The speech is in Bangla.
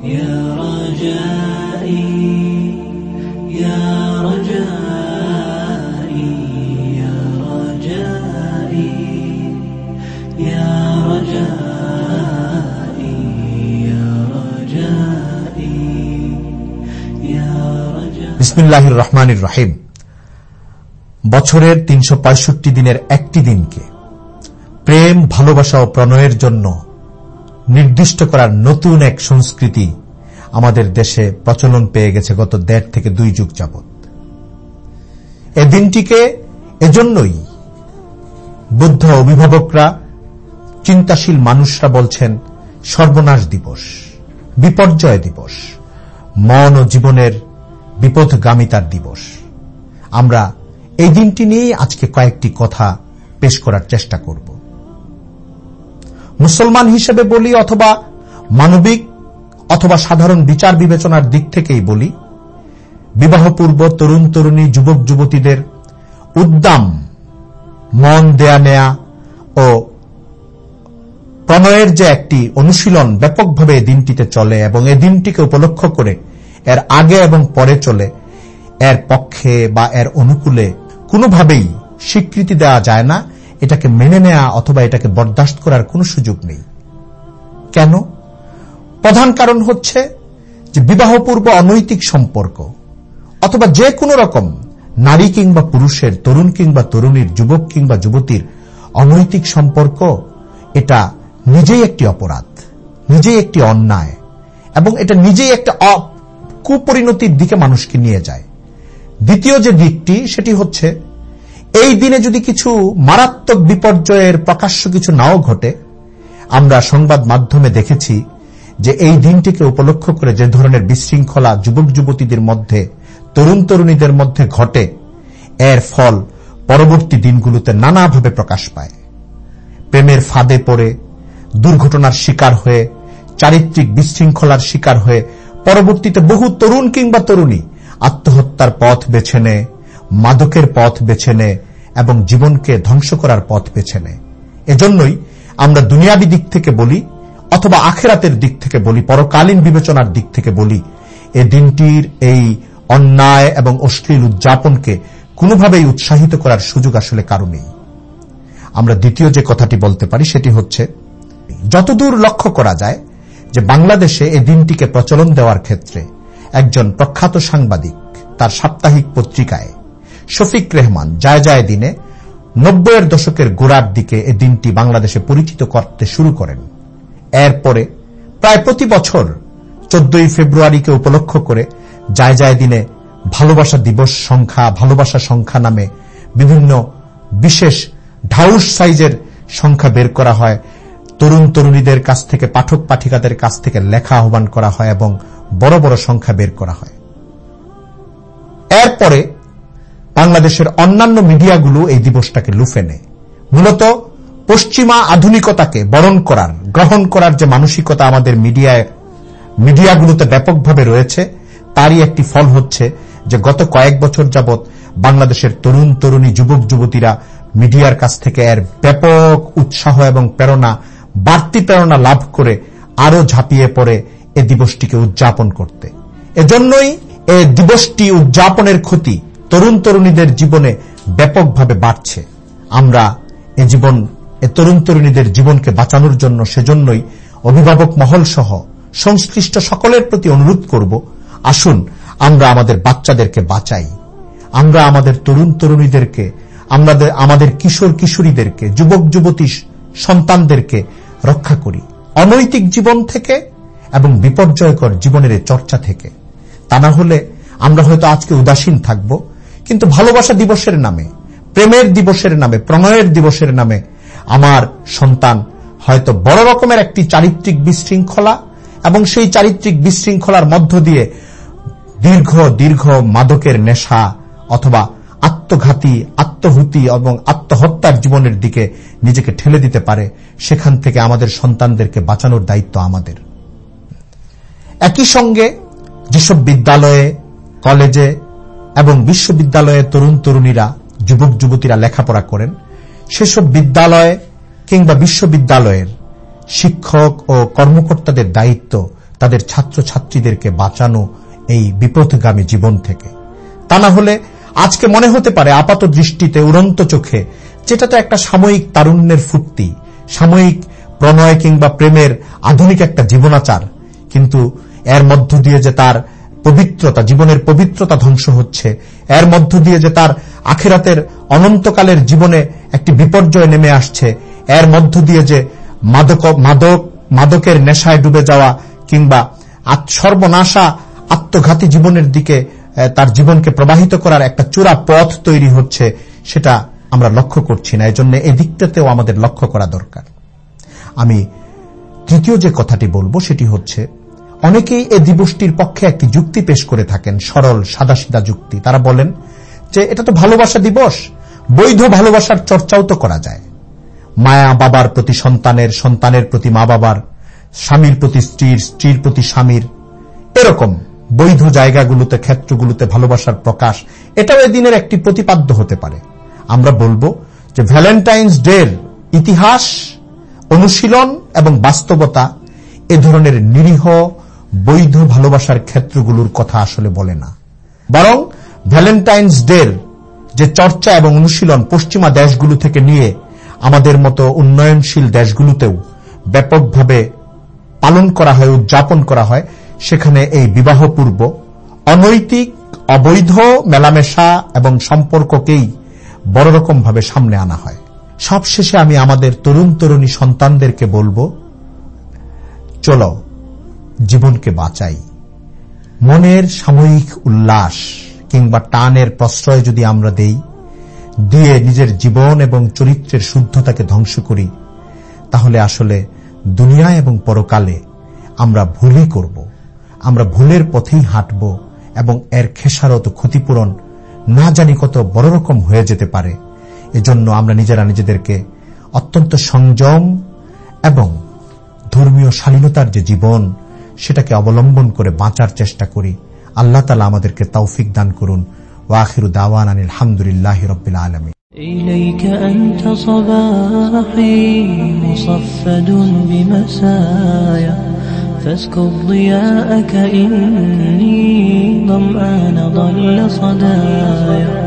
يا رجائي يا رجائي يا رجائي يا رجائي يا رجائي يا رجائي বিসমিল্লাহির রহমানির রহিম বছরের তিনশো দিনের একটি দিনকে প্রেম ভালোবাসা ও প্রণয়ের জন্য নির্দিষ্ট করার নতুন এক সংস্কৃতি আমাদের দেশে প্রচলন পেয়ে গেছে গত দেড় থেকে দুই যুগ যাবৎ। এ দিনটিকে এজন্যই বুদ্ধ অভিভাবকরা, চিন্তাশীল মানুষরা বলছেন সর্বনাশ দিবস, বিপর্যয় দিবস, মন ও জীবনের বিপদগামিতার দিবস। আমরা এই দিনটি নিয়েই আজকে কয়েকটি কথা পেশ করার চেষ্টা করব। মুসলমান হিসেবে বলি অথবা মানবিক অথবা সাধারণ বিচার বিবেচনার দিক থেকেই বলি, বিবাহপূর্ব তরুণ তরুণী যুবক যুবতীদের উদ্দাম মন দেয়া নেয়া ও প্রণয়ের যে একটি অনুশীলন ব্যাপকভাবে দিনটিতে চলে এবং এই দিনটিকে উপলক্ষ করে এর আগে এবং পরে চলে, এর পক্ষে বা এর অনুকূলে কোনোভাবেই স্বীকৃতি দেওয়া যায় না। এটাকে মেনে নেয়া অথবা এটাকে বরদাস্ত করার কোনো সুযোগ নেই। কেন? প্রধান কারণ হচ্ছে যে বিবাহপূর্ব অনৈতিক সম্পর্ক অথবা যে কোনো রকম নারী কিংবা পুরুষের, তরুণ কিংবা তরুণীর, যুবক কিংবা যুবতীর অনৈতিক সম্পর্ক এটা নিজেই একটি অপরাধ, নিজেই একটি অন্যায় এবং এটা নিজেই একটা কুপরিণতির দিকে মানুষকে নিয়ে যায়। দ্বিতীয় যে দিকটি, সেটি হচ্ছে এই দিনে যদি কিছু মারাত্মক বিপর্যয়ের প্রকাশ্য কিছু নাও ঘটে, আমরা সংবাদ মাধ্যমে দেখেছি যে এই দিনটিকে উপলক্ষ করে যে ধরনের বিশৃঙ্খলা যুবক যুবতীদের মধ্যে, তরুণ তরুণীদের মধ্যে ঘটে, এর ফল পরবর্তী দিনগুলোতে নানাভাবে প্রকাশ পায়। প্রেমের ফাঁদে পড়ে, দুর্ঘটনার শিকার হয়ে, চারিত্রিক বিশৃঙ্খলার শিকার হয়ে, পরবর্তীতে বহু তরুণ কিংবা তরুণী আত্মহত্যার পথ বেছে নেয়। মাদকের পথ বেছে নেয় এবং জীবনকে ধ্বংস করার পথ বেছে নেয় এজন্যই আমরা দুনিয়াবি দিক থেকে বলি অথবা আখেরাতের দিক থেকে বলি, পরকালীন বিবেচনার দিক থেকে বলি, এ দিনটির এই অন্যায় এবং অশ্লীল উদযাপনকে কোনোভাবেই উৎসাহিত করার সুযোগ আসলে কারও নেই। আমরা দ্বিতীয় যে কথাটি বলতে পারি সেটি হচ্ছে, যতদূর লক্ষ্য করা যায় যে বাংলাদেশে এই দিনটিকে প্রচলন দেওয়ার ক্ষেত্রে একজন প্রখ্যাত সাংবাদিক তার সাপ্তাহিক পত্রিকায় শফিক রেহমান যায় যায় দিনে নব্বইয়ের দশকের গোড়ার দিকে এ দিনটি বাংলাদেশে পরিচিত করতে শুরু করেন। এরপরে প্রায় প্রতি বছর চোদ্দই ফেব্রুয়ারিকে উপলক্ষ করে যায় যায় দিনে ভালোবাসা দিবস সংখ্যা, ভালোবাসা সংখ্যা নামে বিভিন্ন বিশেষ ঢাউস সাইজের সংখ্যা বের করা হয়। তরুণ তরুণীদের কাছ থেকে, পাঠক পাঠিকাদের কাছ থেকে লেখা আহ্বান করা হয় এবং বড় বড় সংখ্যা বের করা হয়। এরপরে বাংলাদেশের অন্যান্য মিডিয়াগুলো এই দিবসটাকে লুফে নেয়। মূলত পশ্চিমা আধুনিকতাকে বরণ করার, গ্রহণ করার যে মানসিকতা আমাদের মিডিয়ায়, মিডিয়াগুলোতে ব্যাপকভাবে রয়েছে, তারই একটি ফল হচ্ছে যে গত কয়েক বছর যাবৎ বাংলাদেশের তরুণ, তরুণী, যুবক, যুবতীরা মিডিয়ার কাছ থেকে এর ব্যাপক উৎসাহ এবং প্রেরণা, বাড়তি প্রেরণা লাভ করে আরও ঝাঁপিয়ে পড়ে এ দিবসটিকে উদযাপন করতে। এজন্যই এ দিবসটি উদযাপনের ক্ষতি তরুণ তরুণীদের জীবনে ব্যাপকভাবে বাড়ছে। আমরা এ জীবন, এ তরুণ তরুণীদের জীবনকে বাঁচানোর জন্য সেজন্যই অভিভাবক মহল সহ সংশ্লিষ্ট সকলের প্রতি অনুরোধ করব, আসুন আমরা আমাদের বাচ্চাদেরকে বাঁচাই। আমরা আমাদের তরুণ তরুণীদেরকে, আমাদের কিশোর কিশোরীদেরকে, যুবক যুবতী সন্তানদেরকে রক্ষা করি। অনৈতিক জীবন থেকে এবং বিপর্যয়কর জীবনের চর্চা থেকে। তা না হলে আমরা হয়তো আজকে উদাসীন থাকব কিন্তু ভালোবাসা দিবসের নামে, প্রেমের দিবসের নামে, প্রণয়ের দিবসের নামে আমার সন্তান হয়তো বড় রকমের একটি চারিত্রিক বিশৃঙ্খলা এবং সেই চারিত্রিক বিশৃঙ্খলার মধ্য দিয়ে দীর্ঘ দীর্ঘ মাদকের নেশা অথবা আত্মঘাতী, আত্মহুতি এবং আত্মহত্যার জীবনের দিকে নিজেকে ঠেলে দিতে পারে, সেখান থেকে আমাদের সন্তানদেরকে বাঁচানোর দায়িত্ব আমাদের। একই সঙ্গে যেসব বিদ্যালয়ে, কলেজে এবং বিশ্ববিদ্যালয়ে তরুণ তরুণীরা, যুবক যুবতীরা লেখাপড়া করেন। সেসব বিদ্যালয় কিংবা বিশ্ববিদ্যালয়ের শিক্ষক ও কর্মকর্তাদের দায়িত্ব তাদের ছাত্রছাত্রীদেরকে বাঁচানো এই বিপথগামী জীবন থেকে। তা না হলে আজকে মনে হতে পারে আপাত দৃষ্টিতে উড়ন্ত চোখে যেটা তো একটা সাময়িক তারুণ্যের ফুর্তি, সাময়িক প্রণয় কিংবা প্রেমের আধুনিক একটা জীবনাচার। কিন্তু এর মধ্য দিয়ে যে তার পবিত্রতা, জীবনের পবিত্রতা ধ্বংস হচ্ছে। এর মধ্য দিয়ে যে তার আখেরাতের অনন্তকালের জীবনে একটি বিপর্যয় নেমে আসছে, এর মধ্য দিয়ে যে মাদক মাদক, মাদকের নেশায় ডুবে যাওয়া কিংবা সর্বনাশা আত্মঘাতী জীবনের দিকে তার জীবনকে প্রবাহিত করার একটা চূড়া পথ তৈরি হচ্ছে, সেটা আমরা লক্ষ্য করছি না। এজন্য এই দিকটাতেও আমাদের লক্ষ্য করা দরকার। আমি তৃতীয় যে কথাটি বলব, সেটি হচ্ছে অনেকেই এ দিবসটির পক্ষে একটি যুক্তি পেশ করে থাকেন, সরল, সাদাসিদা যুক্তি। তারা বলেন যে, এটা তো ভালোবাসা দিবস, বৈধ ভালোবাসার চর্চাও তো করা যায়। মায়া বাবার প্রতি সন্তানের সন্তানের প্রতি মা বাবার, স্বামীর প্রতি স্ত্রীর স্ত্রীর প্রতি স্বামীর, এরকম বৈধ জায়গাগুলোতে, ক্ষেত্রগুলোতে ভালোবাসার প্রকাশ, এটাও এদিনের একটি প্রতিপাদ্য হতে পারে। আমরা বলব যে ভ্যালেন্টাইন্স ডের ইতিহাস, অনুশীলন এবং বাস্তবতা এ ধরনের নিরীহ বৈধ ভালোবাসার ক্ষেত্রগুলোর কথা আসলে বলে না। বরং ভ্যালেন্টাইন্স ডের যে চর্চা এবং অনুশীলন পশ্চিমা দেশগুলো থেকে নিয়ে আমাদের মতো উন্নয়নশীল দেশগুলোতেও ব্যাপকভাবে পালন করা হয়, উদযাপন করা হয়, সেখানে এই বিবাহপূর্ব, অনৈতিক, অবৈধ, মেলামেশা এবং সম্পর্ককেই বড় রকমভাবে সামনে আনা হয়। সবশেষে আমি আমাদের তরুণ তরুণী সন্তানদেরকে বলব, চলো জীবনকে বাঁচাই। মনের সাময়িক উল্লাস কিংবা টানের প্রশ্রয় যদি আমরা দেই, দিয়ে নিজের জীবন এবং চরিত্রের শুদ্ধতাকে ধ্বংস করি, তাহলে আসলে দুনিয়া এবং পরকালে আমরা ভুলই করব। আমরা ভুলের পথেই হাঁটব এবং এর খেসারত ক্ষতিপূরণ না জানি কত বড় রকম হয়ে যেতে পারে। এজন্য আমরা নিজেরা নিজেদেরকে অত্যন্ত সংযম এবং ধর্মীয় শালীনতার যে জীবন সেটাকে অবলম্বন করে বাঁচার চেষ্টা করি আল্লাহ তালা আমাদেরকে তৌফিক দান করুন ওয়াখির দাওয়ান আলহামদুলিল্লাহ রবিল আলমী إليك أنت صباحي مصفد بمسايا فاسكب ضياءك إني ظمآن ضل صدايا